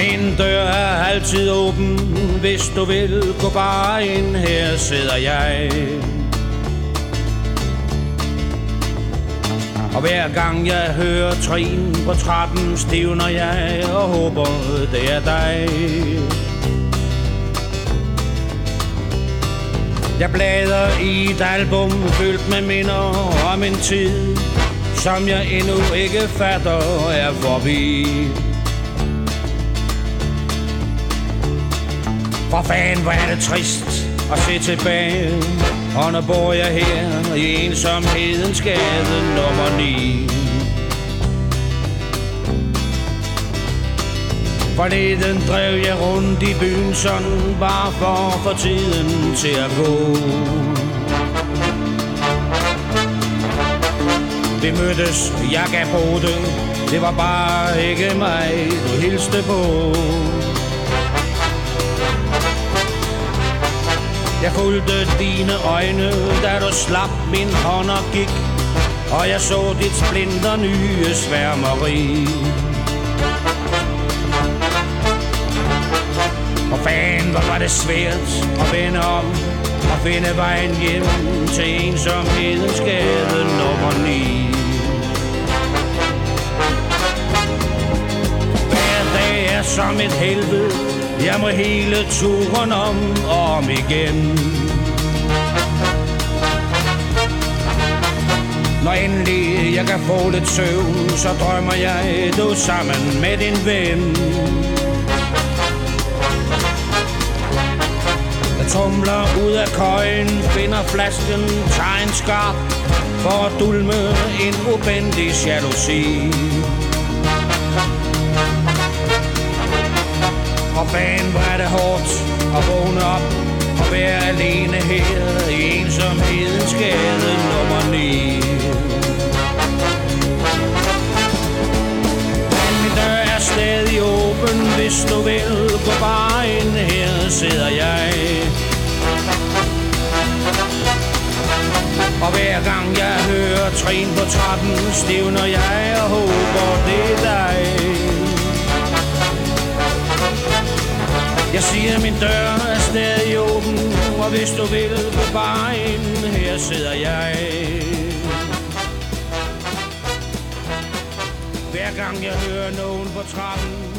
Min dør er altid åben, hvis du vil gå bare ind, her sidder jeg. Og hver gang jeg hører trin på trappen, stivner jeg og håber, det er dig. Jeg bladrer i et album fyldt med minder om en tid, som jeg endnu ikke fatter er forbi. For fanden, hvor er det trist at se tilbage. Og nu bor jeg her i ensomhedens gade nummer 9 Forleden drev jeg rundt i byen sådan Bare for at få tiden til at gå. Vi mødtes, jeg gav på det. Det var bare ikke mig, du hilste på. Jeg fulgte dine øjne, da du slap min hånd og gik Og jeg så dit splinter nye sværmeri. Og fan, hvor var det svært at vende om Og finde vejen hjem til ensomhedens gade nummer 9 Hver dag er som et helvede jeg må hele turen om og om igen. Når endelig jeg kan få lidt søvn Så drømmer jeg du sammen med din ven. Jeg tumler ud af køjen Finder flasken, tager en skarp For at dulme en ubendig jalousi. Fan, hvor er det hårdt at vågne op og være alene her i ensomhedens gade nummer 9. Men min dør er stadig åben, hvis du vil gå bare ind, her sidder jeg. Og hver gang jeg hører trin på trappen, stivner jeg og håber, det Jeg siger, min dør er stadig åben, og hvis du vil på bare ind, her sidder jeg. Hver gang jeg hører nogen på trappen,